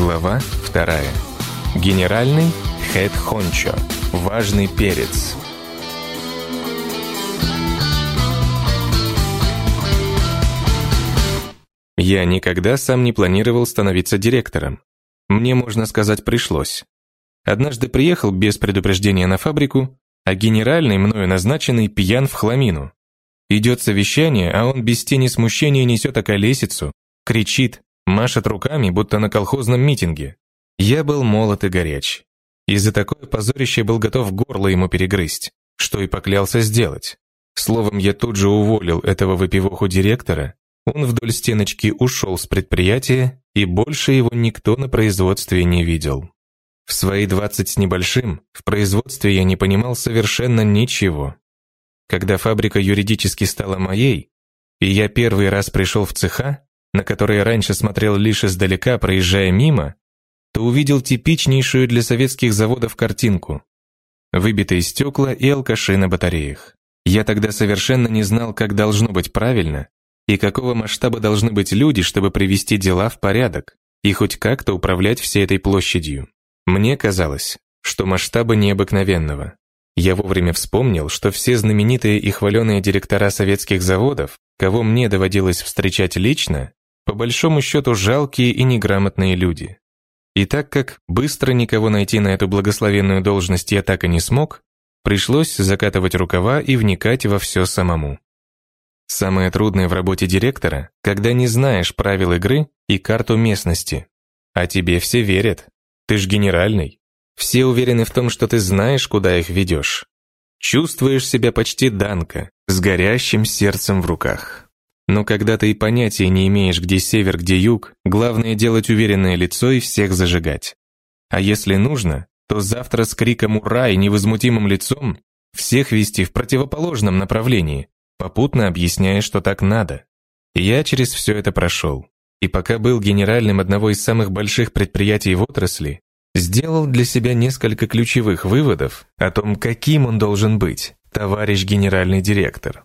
Глава 2. Генеральный Хэт Хончо. Важный перец. Я никогда сам не планировал становиться директором. Мне, можно сказать, пришлось. Однажды приехал без предупреждения на фабрику, а генеральный, мною назначенный, пьян в хламину. Идет совещание, а он без тени смущения несет околесицу, кричит, машет руками, будто на колхозном митинге. Я был молод и горяч. И за такое позорище был готов горло ему перегрызть, что и поклялся сделать. Словом, я тут же уволил этого выпивоху директора, он вдоль стеночки ушел с предприятия, и больше его никто на производстве не видел. В свои двадцать с небольшим в производстве я не понимал совершенно ничего. Когда фабрика юридически стала моей, и я первый раз пришел в цеха, на которые раньше смотрел лишь издалека, проезжая мимо, то увидел типичнейшую для советских заводов картинку. Выбитые стекла и алкаши на батареях. Я тогда совершенно не знал, как должно быть правильно, и какого масштаба должны быть люди, чтобы привести дела в порядок и хоть как-то управлять всей этой площадью. Мне казалось, что масштаба необыкновенного. Я вовремя вспомнил, что все знаменитые и хваленые директора советских заводов, кого мне доводилось встречать лично, по большому счету жалкие и неграмотные люди. И так как быстро никого найти на эту благословенную должность я так и не смог, пришлось закатывать рукава и вникать во все самому. Самое трудное в работе директора, когда не знаешь правил игры и карту местности. А тебе все верят. Ты ж генеральный. Все уверены в том, что ты знаешь, куда их ведешь. Чувствуешь себя почти Данка, с горящим сердцем в руках. Но когда ты и понятия не имеешь, где север, где юг, главное делать уверенное лицо и всех зажигать. А если нужно, то завтра с криком «Ура!» и невозмутимым лицом всех вести в противоположном направлении, попутно объясняя, что так надо. я через все это прошел. И пока был генеральным одного из самых больших предприятий в отрасли, сделал для себя несколько ключевых выводов о том, каким он должен быть, товарищ генеральный директор.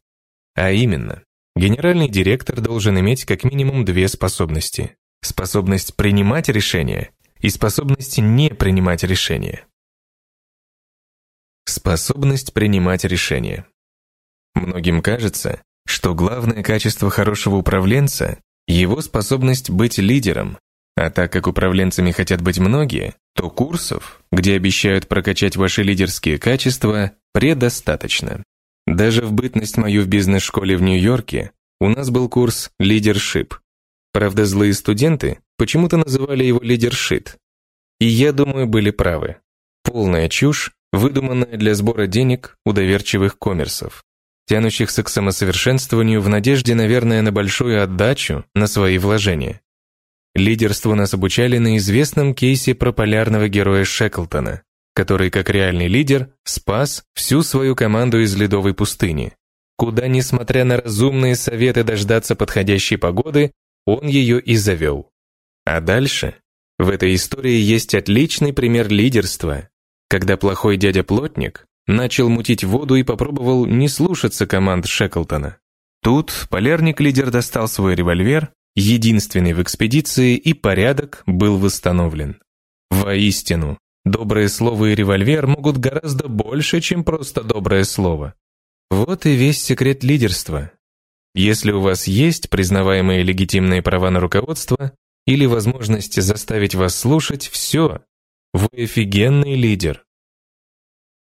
А именно, Генеральный директор должен иметь как минимум две способности. Способность принимать решения и способность не принимать решения. Способность принимать решения. Многим кажется, что главное качество хорошего управленца – его способность быть лидером, а так как управленцами хотят быть многие, то курсов, где обещают прокачать ваши лидерские качества, предостаточно. Даже в бытность мою в бизнес-школе в Нью-Йорке у нас был курс «Лидершип». Правда, злые студенты почему-то называли его «лидершит». И я думаю, были правы. Полная чушь, выдуманная для сбора денег у доверчивых коммерсов, тянущихся к самосовершенствованию в надежде, наверное, на большую отдачу на свои вложения. Лидерству нас обучали на известном кейсе про полярного героя Шеклтона, который, как реальный лидер, спас всю свою команду из ледовой пустыни. Куда, несмотря на разумные советы дождаться подходящей погоды, он ее и завел. А дальше? В этой истории есть отличный пример лидерства, когда плохой дядя-плотник начал мутить воду и попробовал не слушаться команд Шеклтона. Тут полярник-лидер достал свой револьвер, единственный в экспедиции, и порядок был восстановлен. Воистину, Доброе слово и револьвер могут гораздо больше, чем просто доброе слово. Вот и весь секрет лидерства. Если у вас есть признаваемые легитимные права на руководство или возможность заставить вас слушать, все, вы офигенный лидер.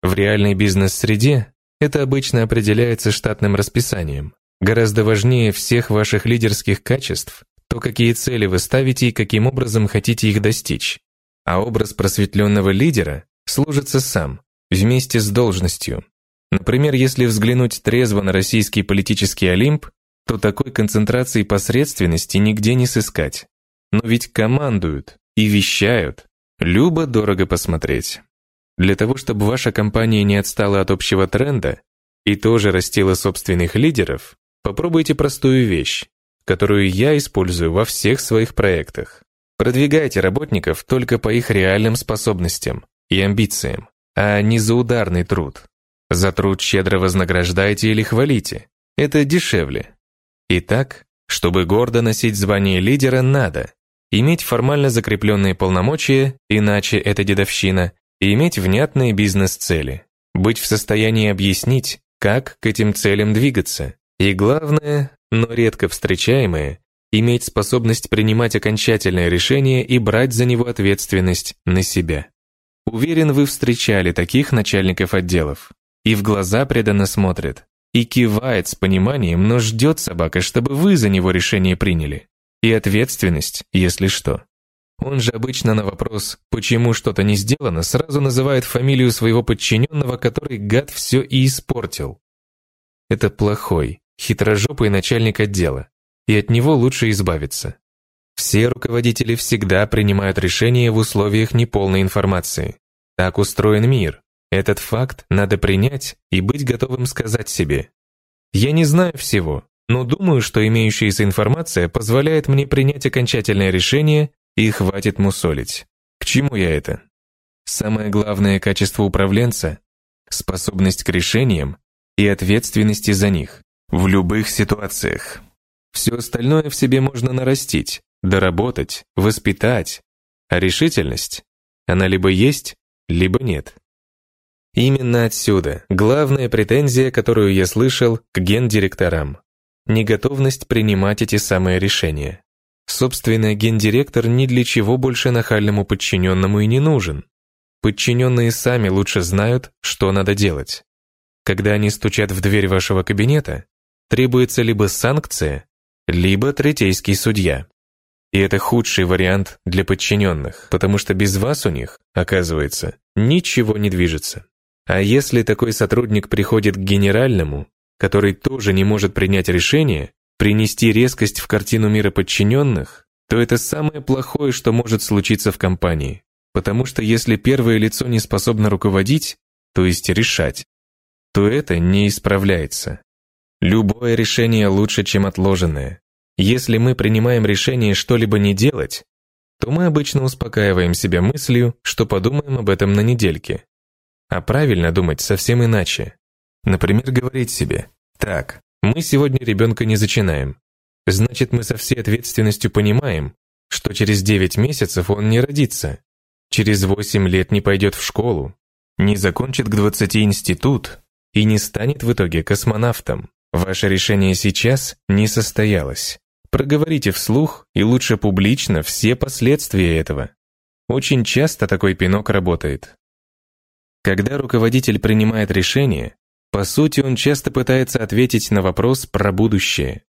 В реальной бизнес-среде это обычно определяется штатным расписанием. Гораздо важнее всех ваших лидерских качеств то, какие цели вы ставите и каким образом хотите их достичь. А образ просветленного лидера служится сам, вместе с должностью. Например, если взглянуть трезво на российский политический Олимп, то такой концентрации посредственности нигде не сыскать. Но ведь командуют и вещают. Любо дорого посмотреть. Для того, чтобы ваша компания не отстала от общего тренда и тоже растила собственных лидеров, попробуйте простую вещь, которую я использую во всех своих проектах. Продвигайте работников только по их реальным способностям и амбициям, а не за ударный труд. За труд щедро вознаграждайте или хвалите. Это дешевле. Итак, чтобы гордо носить звание лидера, надо иметь формально закрепленные полномочия, иначе это дедовщина, и иметь внятные бизнес-цели, быть в состоянии объяснить, как к этим целям двигаться. И главное, но редко встречаемое, иметь способность принимать окончательное решение и брать за него ответственность на себя. Уверен, вы встречали таких начальников отделов. И в глаза преданно смотрят, и кивает с пониманием, но ждет собака, чтобы вы за него решение приняли. И ответственность, если что. Он же обычно на вопрос, почему что-то не сделано, сразу называет фамилию своего подчиненного, который гад все и испортил. Это плохой, хитрожопый начальник отдела, и от него лучше избавиться. Все руководители всегда принимают решения в условиях неполной информации. Так устроен мир. Этот факт надо принять и быть готовым сказать себе. Я не знаю всего, но думаю, что имеющаяся информация позволяет мне принять окончательное решение и хватит мусолить. К чему я это? Самое главное качество управленца – способность к решениям и ответственности за них в любых ситуациях. Все остальное в себе можно нарастить, доработать, воспитать, а решительность, она либо есть, либо нет. Именно отсюда главная претензия, которую я слышал к гендиректорам. Неготовность принимать эти самые решения. Собственно, гендиректор ни для чего больше нахальному подчиненному и не нужен. Подчиненные сами лучше знают, что надо делать. Когда они стучат в дверь вашего кабинета, требуется либо санкция, либо третейский судья. И это худший вариант для подчиненных, потому что без вас у них, оказывается, ничего не движется. А если такой сотрудник приходит к генеральному, который тоже не может принять решение, принести резкость в картину мира подчиненных, то это самое плохое, что может случиться в компании. Потому что если первое лицо не способно руководить, то есть решать, то это не исправляется. Любое решение лучше, чем отложенное. Если мы принимаем решение что-либо не делать, то мы обычно успокаиваем себя мыслью, что подумаем об этом на недельке. А правильно думать совсем иначе. Например, говорить себе «Так, мы сегодня ребенка не зачинаем. Значит, мы со всей ответственностью понимаем, что через 9 месяцев он не родится, через 8 лет не пойдет в школу, не закончит к 20 институт и не станет в итоге космонавтом. Ваше решение сейчас не состоялось. Проговорите вслух и лучше публично все последствия этого. Очень часто такой пинок работает. Когда руководитель принимает решение, по сути он часто пытается ответить на вопрос про будущее.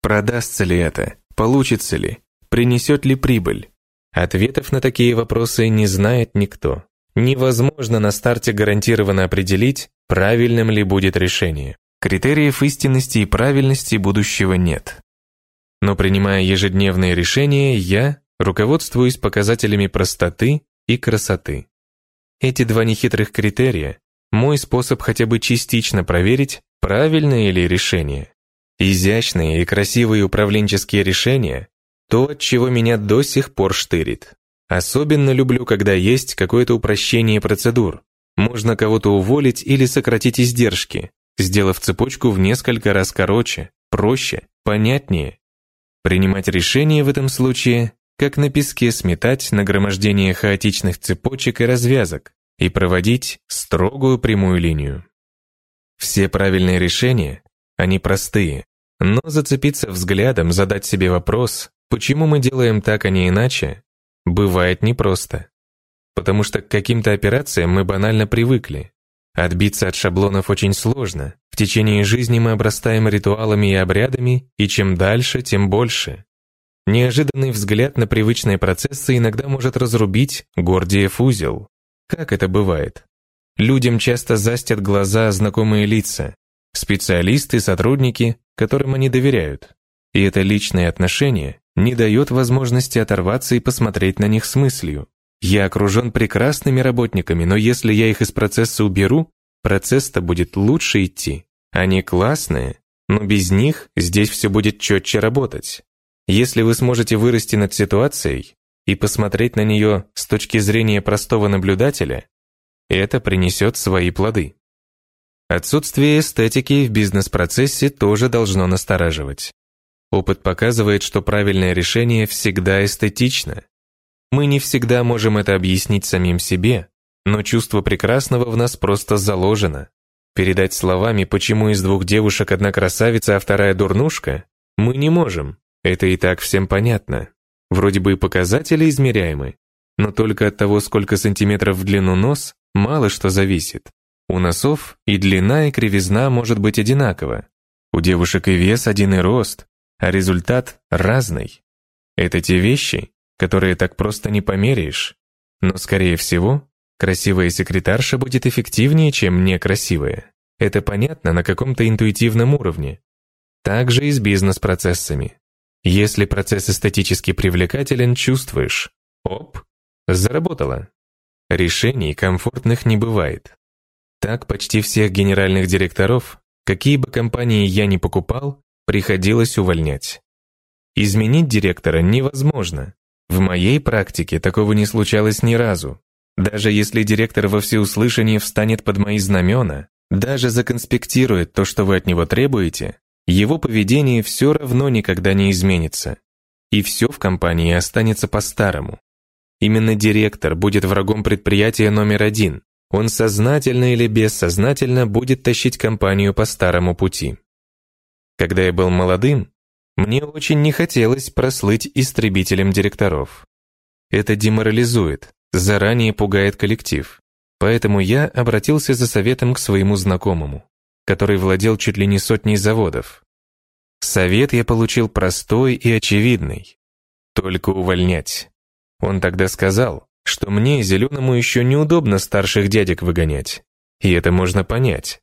Продастся ли это? Получится ли? Принесет ли прибыль? Ответов на такие вопросы не знает никто. Невозможно на старте гарантированно определить, правильным ли будет решение. Критериев истинности и правильности будущего нет. Но принимая ежедневные решения, я руководствуюсь показателями простоты и красоты. Эти два нехитрых критерия – мой способ хотя бы частично проверить, правильное ли решение. Изящные и красивые управленческие решения – то, от чего меня до сих пор штырит. Особенно люблю, когда есть какое-то упрощение процедур. Можно кого-то уволить или сократить издержки, сделав цепочку в несколько раз короче, проще, понятнее. Принимать решение в этом случае, как на песке сметать нагромождение хаотичных цепочек и развязок и проводить строгую прямую линию. Все правильные решения, они простые, но зацепиться взглядом, задать себе вопрос, почему мы делаем так, а не иначе, бывает непросто. Потому что к каким-то операциям мы банально привыкли, Отбиться от шаблонов очень сложно. В течение жизни мы обрастаем ритуалами и обрядами, и чем дальше, тем больше. Неожиданный взгляд на привычные процессы иногда может разрубить Гордиев узел. Как это бывает? Людям часто застят глаза знакомые лица, специалисты, сотрудники, которым они доверяют. И это личное отношение не дает возможности оторваться и посмотреть на них с мыслью. Я окружен прекрасными работниками, но если я их из процесса уберу, процесс-то будет лучше идти. Они классные, но без них здесь все будет четче работать. Если вы сможете вырасти над ситуацией и посмотреть на нее с точки зрения простого наблюдателя, это принесет свои плоды. Отсутствие эстетики в бизнес-процессе тоже должно настораживать. Опыт показывает, что правильное решение всегда эстетично. Мы не всегда можем это объяснить самим себе, но чувство прекрасного в нас просто заложено. Передать словами, почему из двух девушек одна красавица, а вторая дурнушка, мы не можем. Это и так всем понятно. Вроде бы и показатели измеряемы, но только от того, сколько сантиметров в длину нос, мало что зависит. У носов и длина, и кривизна может быть одинакова. У девушек и вес один и рост, а результат разный. Это те вещи, которые так просто не померяешь. Но, скорее всего, красивая секретарша будет эффективнее, чем некрасивая. Это понятно на каком-то интуитивном уровне. Так же и с бизнес-процессами. Если процесс эстетически привлекателен, чувствуешь. Оп, заработало. Решений комфортных не бывает. Так почти всех генеральных директоров, какие бы компании я ни покупал, приходилось увольнять. Изменить директора невозможно. В моей практике такого не случалось ни разу. Даже если директор во всеуслышание встанет под мои знамена, даже законспектирует то, что вы от него требуете, его поведение все равно никогда не изменится. И все в компании останется по-старому. Именно директор будет врагом предприятия номер один. Он сознательно или бессознательно будет тащить компанию по старому пути. Когда я был молодым, мне очень не хотелось прослыть истребителем директоров. Это деморализует, заранее пугает коллектив. Поэтому я обратился за советом к своему знакомому, который владел чуть ли не сотней заводов. Совет я получил простой и очевидный. Только увольнять. Он тогда сказал, что мне, зеленому, еще неудобно старших дядек выгонять. И это можно понять.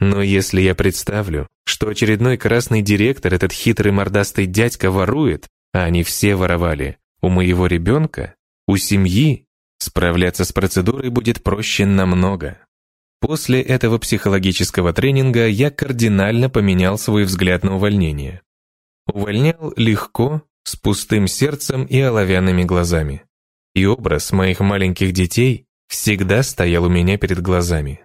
Но если я представлю, что очередной красный директор, этот хитрый мордастый дядька, ворует, а они все воровали, у моего ребенка, у семьи, справляться с процедурой будет проще намного. После этого психологического тренинга я кардинально поменял свой взгляд на увольнение. Увольнял легко, с пустым сердцем и оловянными глазами. И образ моих маленьких детей всегда стоял у меня перед глазами.